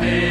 happy.